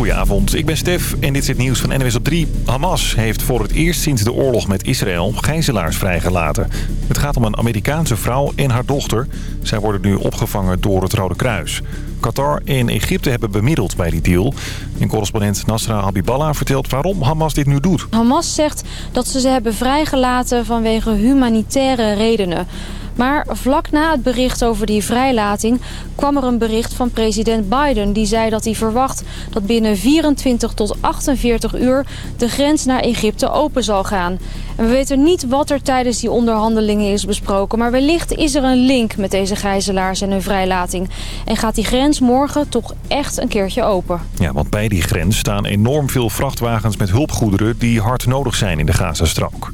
Goedenavond, ik ben Stef en dit is het nieuws van NWS op 3. Hamas heeft voor het eerst sinds de oorlog met Israël gijzelaars vrijgelaten. Het gaat om een Amerikaanse vrouw en haar dochter. Zij worden nu opgevangen door het Rode Kruis. Qatar en Egypte hebben bemiddeld bij die deal. En correspondent Nasra Habiballah vertelt waarom Hamas dit nu doet. Hamas zegt dat ze ze hebben vrijgelaten vanwege humanitaire redenen. Maar vlak na het bericht over die vrijlating kwam er een bericht van president Biden. Die zei dat hij verwacht dat binnen 24 tot 48 uur de grens naar Egypte open zal gaan. We weten niet wat er tijdens die onderhandelingen is besproken. Maar wellicht is er een link met deze gijzelaars en hun vrijlating. En gaat die grens morgen toch echt een keertje open. Ja, want bij die grens staan enorm veel vrachtwagens met hulpgoederen die hard nodig zijn in de Gazastrook.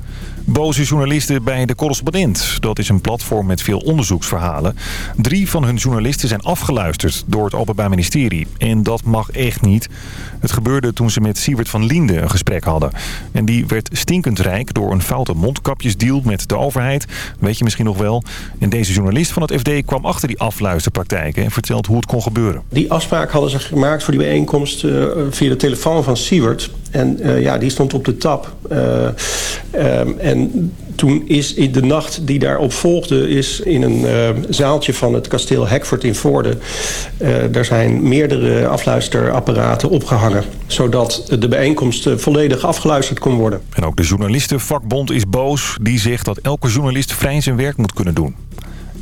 Boze journalisten bij De Correspondent. Dat is een platform met veel onderzoeksverhalen. Drie van hun journalisten zijn afgeluisterd door het Openbaar Ministerie. En dat mag echt niet. Het gebeurde toen ze met Siewert van Liende een gesprek hadden. En die werd stinkend rijk door een foute mondkapjesdeal met de overheid. Weet je misschien nog wel. En deze journalist van het FD kwam achter die afluisterpraktijken... en vertelt hoe het kon gebeuren. Die afspraak hadden ze gemaakt voor die bijeenkomst uh, via de telefoon van Siewert. En uh, ja, die stond op de tap. Uh, um, en toen is in de nacht die daarop volgde... is in een uh, zaaltje van het kasteel Hekford in Voorde... Daar zijn meerdere afluisterapparaten opgehangen... zodat de bijeenkomst volledig afgeluisterd kon worden. En ook de journalistenvakbond is boos. Die zegt dat elke journalist vrij zijn werk moet kunnen doen.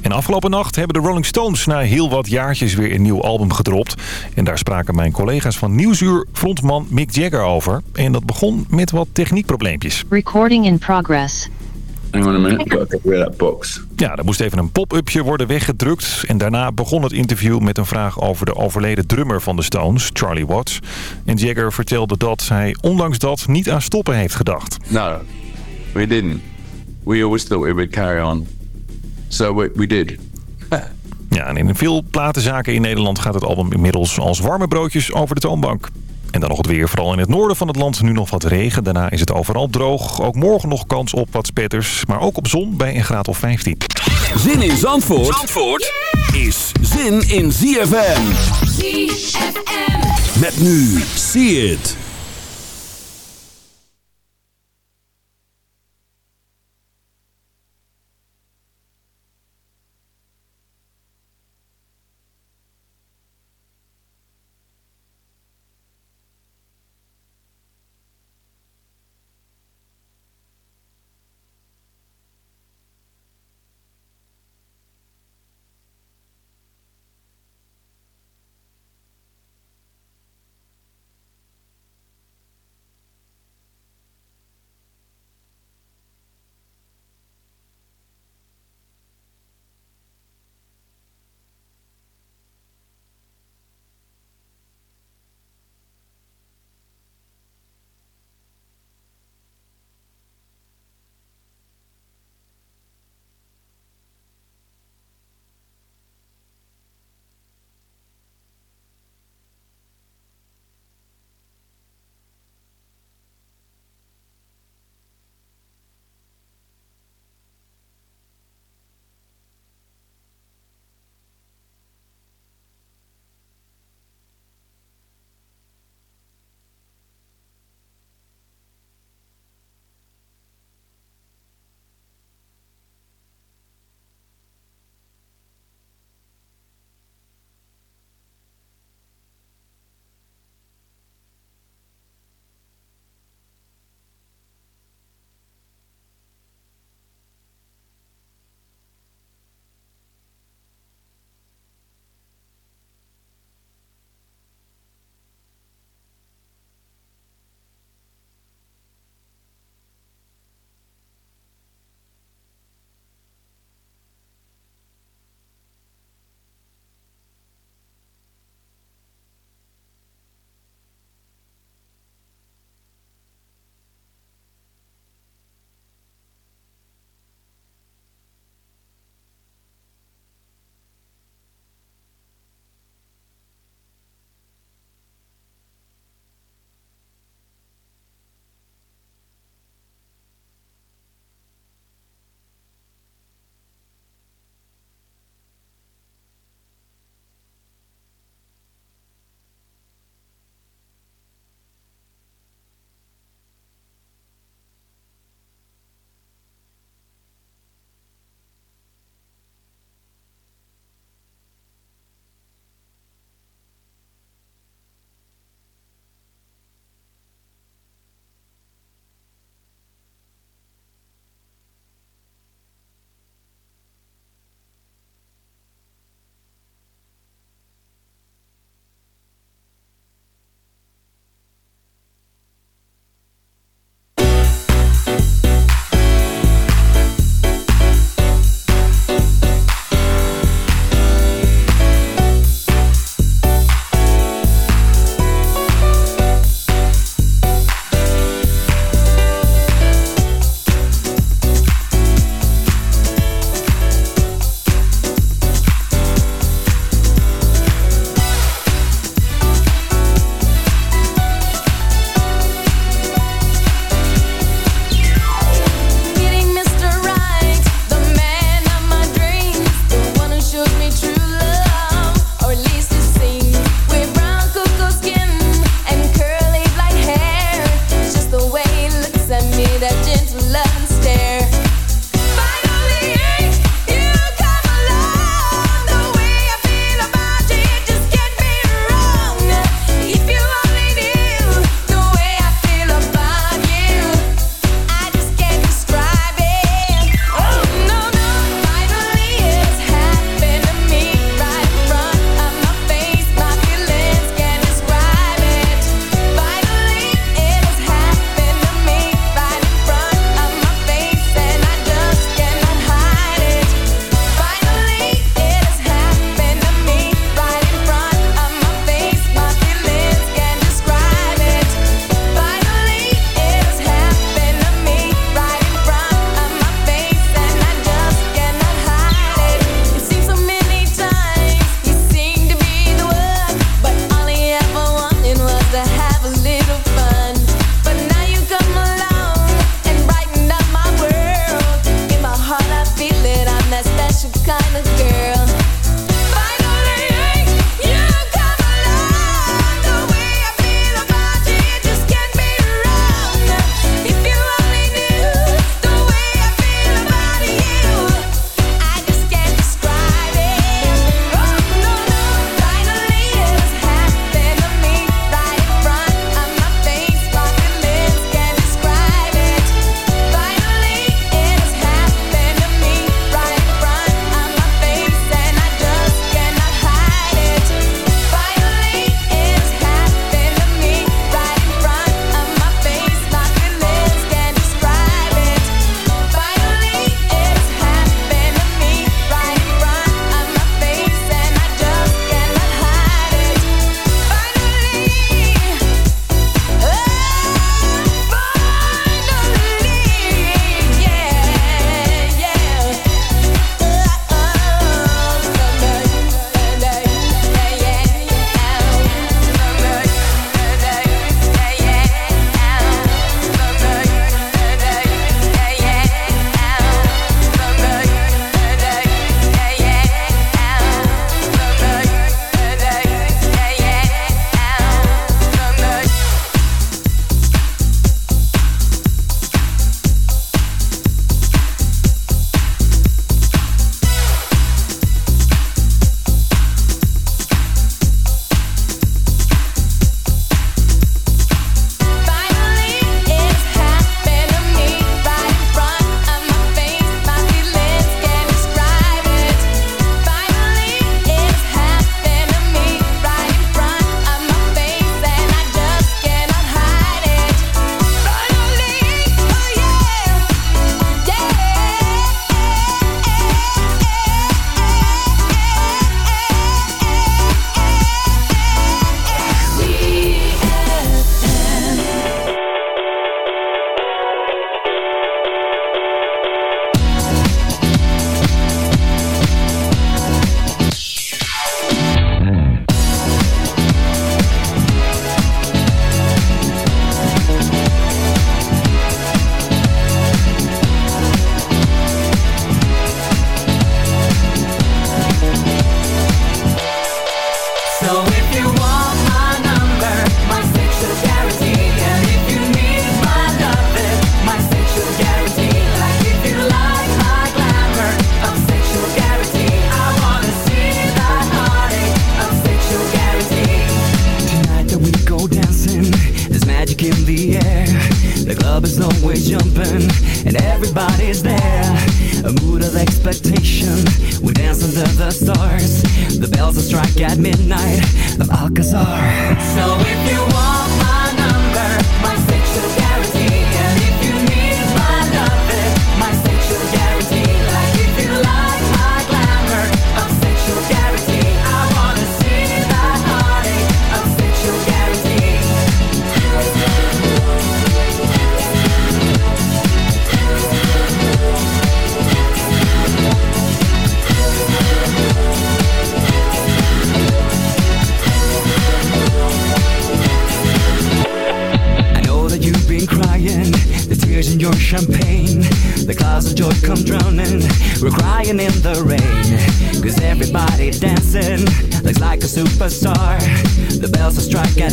En afgelopen nacht hebben de Rolling Stones na heel wat jaartjes weer een nieuw album gedropt. En daar spraken mijn collega's van Nieuwsuur frontman Mick Jagger over. En dat begon met wat techniekprobleempjes. Recording in progress. Hang on a minute, got to away that box. Ja, er moest even een pop-upje worden weggedrukt. En daarna begon het interview met een vraag over de overleden drummer van de Stones, Charlie Watts. En Jagger vertelde dat hij ondanks dat niet aan stoppen heeft gedacht. No, we didn't. We always thought we would carry on. So we, we did. Ja, en in veel platenzaken in Nederland gaat het album inmiddels als warme broodjes over de toonbank. En dan nog het weer. Vooral in het noorden van het land nu nog wat regen. Daarna is het overal droog. Ook morgen nog kans op wat spetters. Maar ook op zon bij een graad of 15. Zin in Zandvoort, Zandvoort is zin in ZFM. ZFM. Met nu. See it.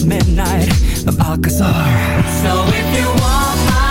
Midnight of Alcazar. So if you want my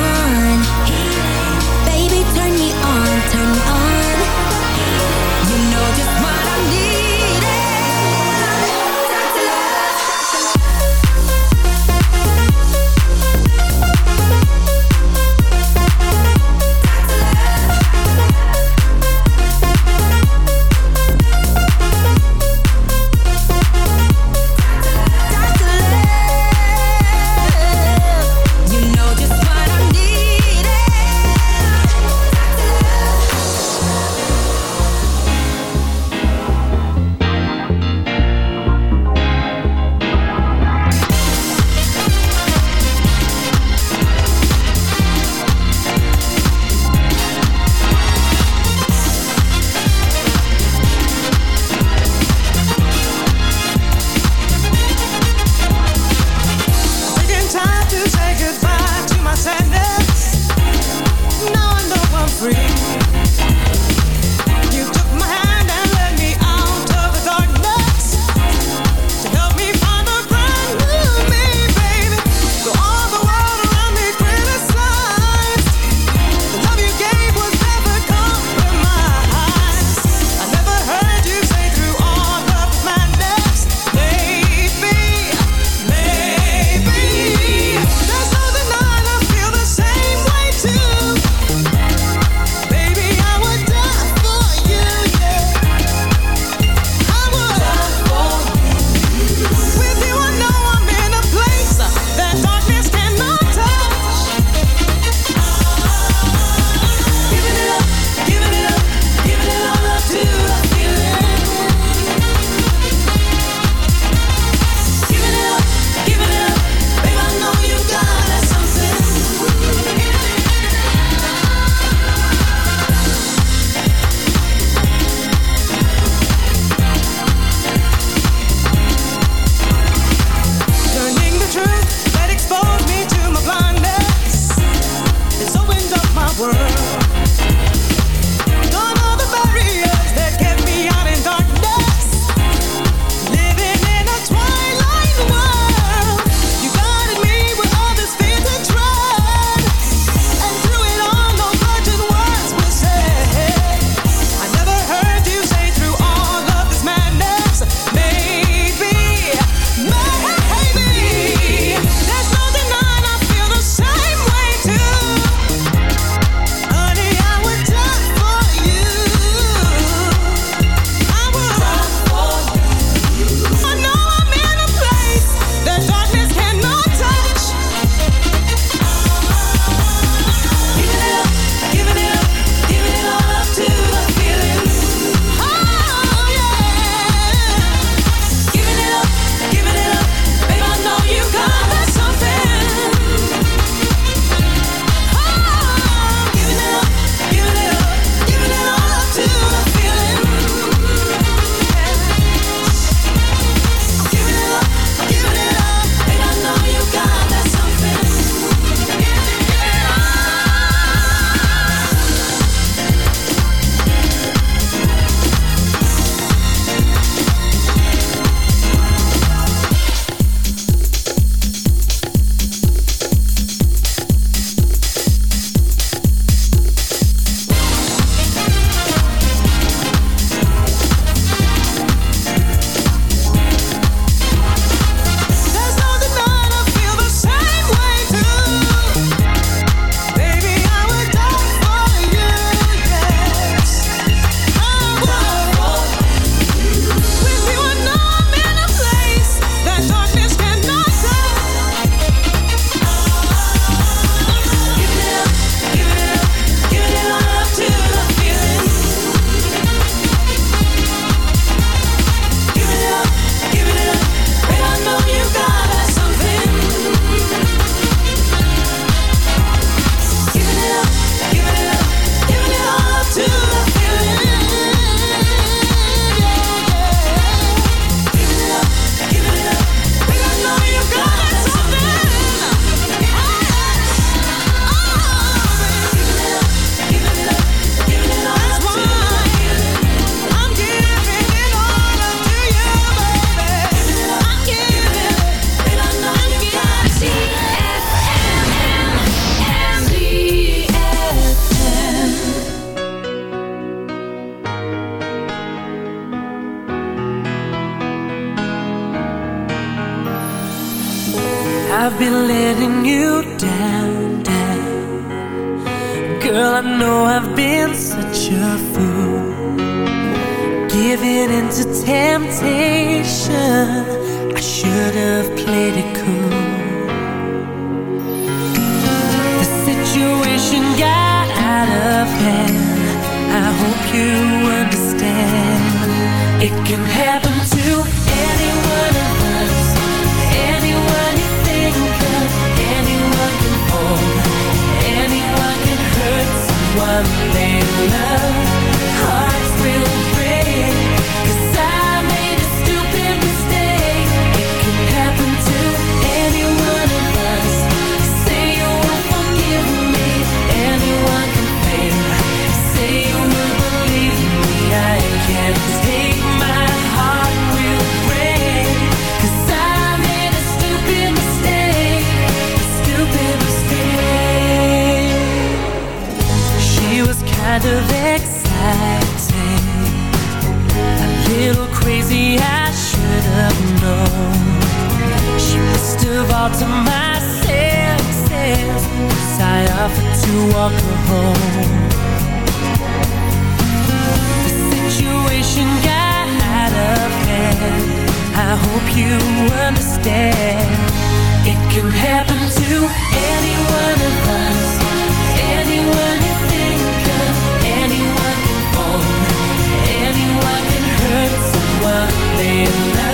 invitation. I should have played it cool. The situation got out of hand. I hope you understand. It can happen to anyone one of us, anyone you think of, anyone can hold, anyone can hurt someone they love. Hearts will. kind of exciting. A little crazy, I should have known. She must have altered my senses. Cause I offered to walk her home. The situation got out of hand. I hope you understand. It can happen to anyone of us. falling now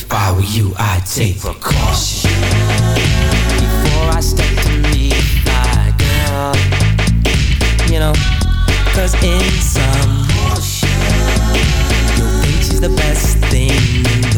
If I were you, I'd take precaution Before I step to meet my girl You know, cause in some motion Your bitch is the best thing in the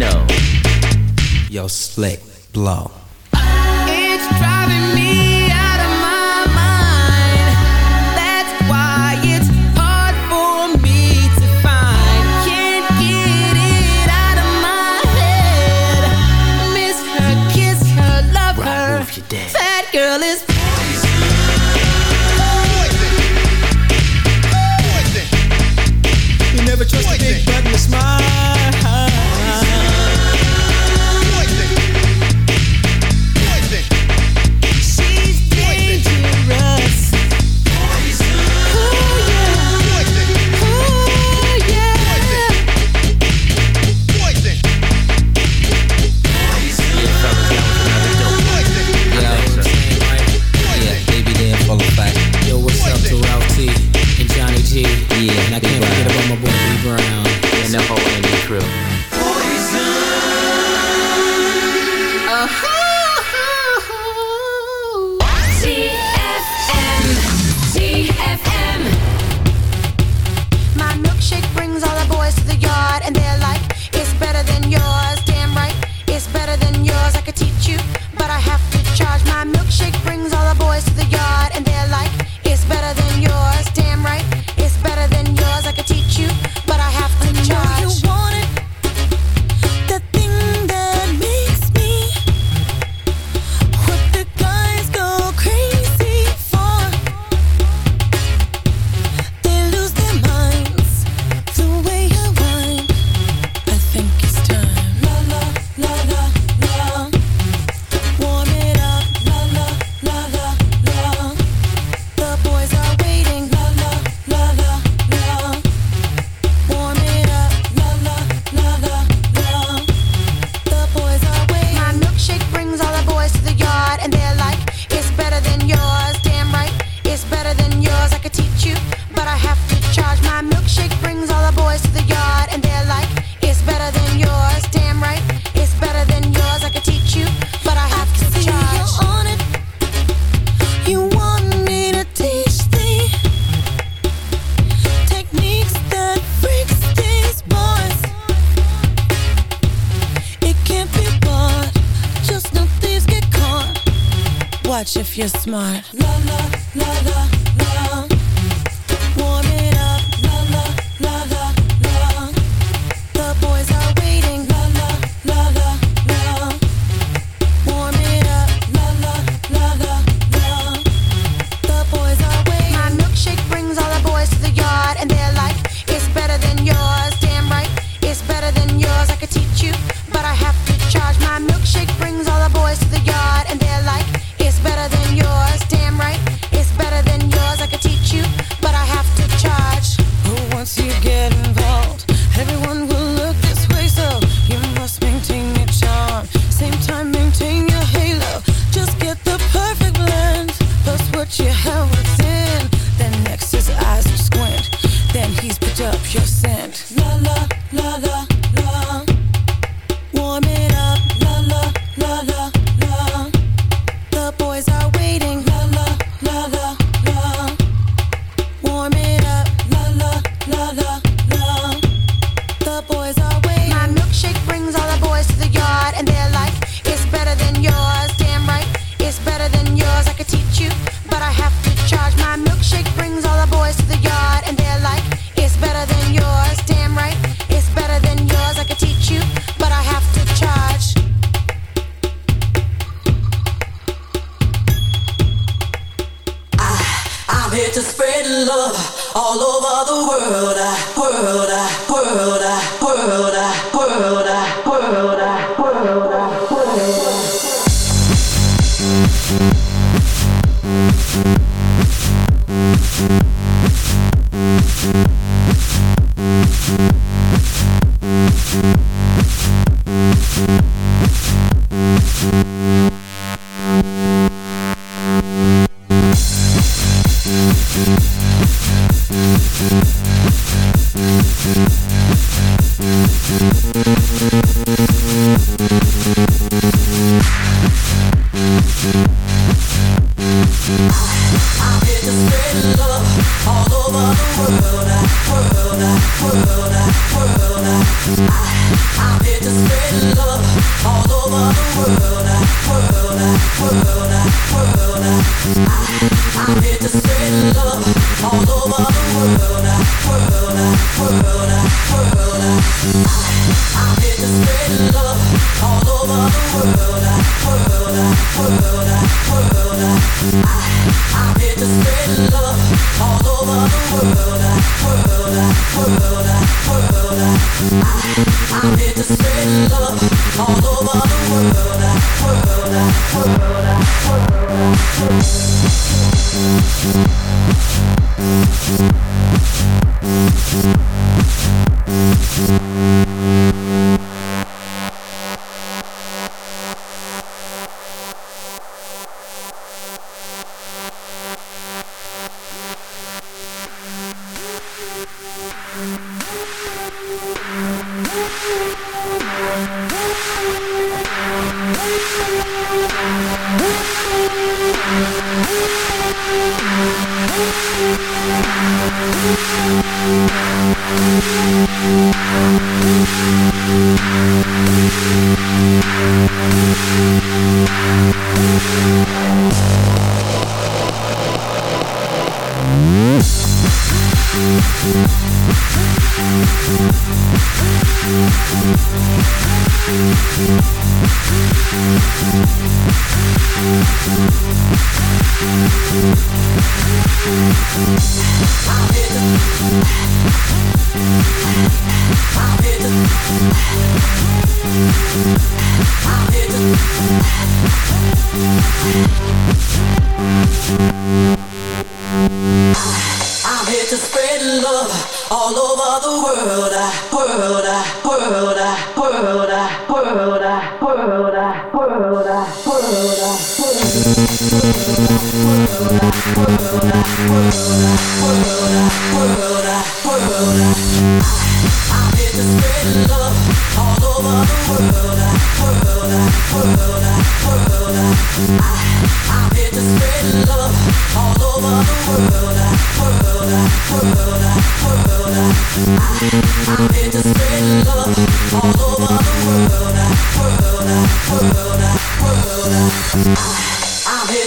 know. Yo, slick blow. Smart.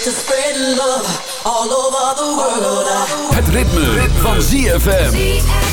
To spread love all over the world. Het ritme, van ZFM.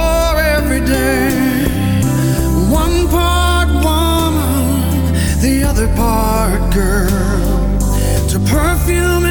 the other part girl. To perfume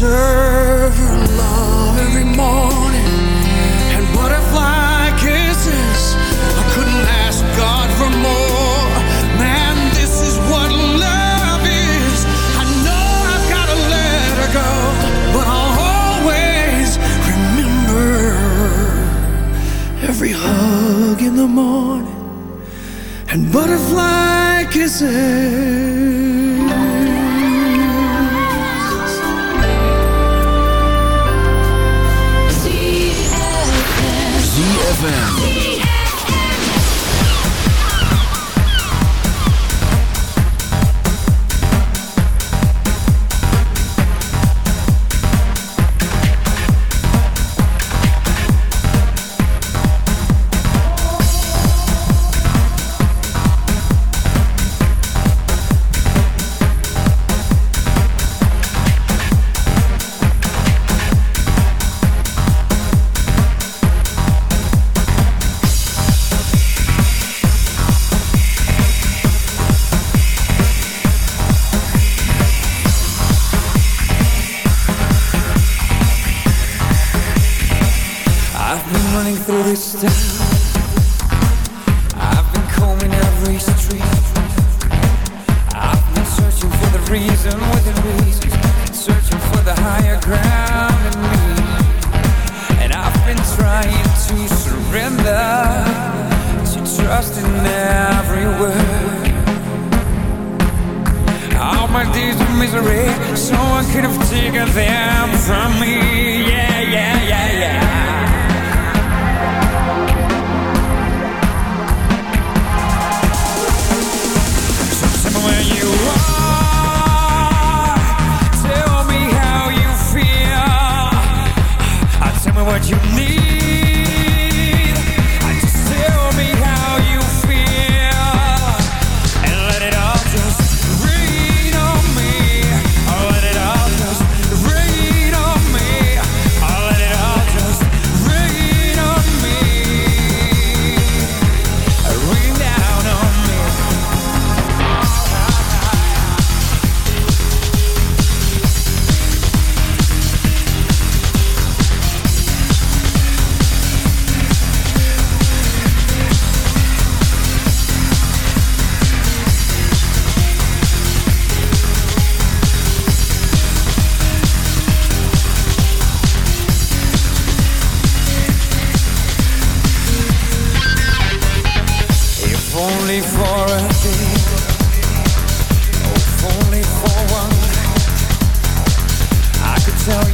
deserve her love every morning and butterfly kisses. I couldn't ask God for more. Man, this is what love is. I know I've got to let her go, but I'll always remember every hug in the morning and butterfly kisses.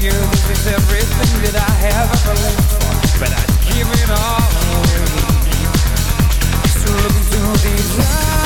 This is everything that I have ever lived for, but I give it all. Away.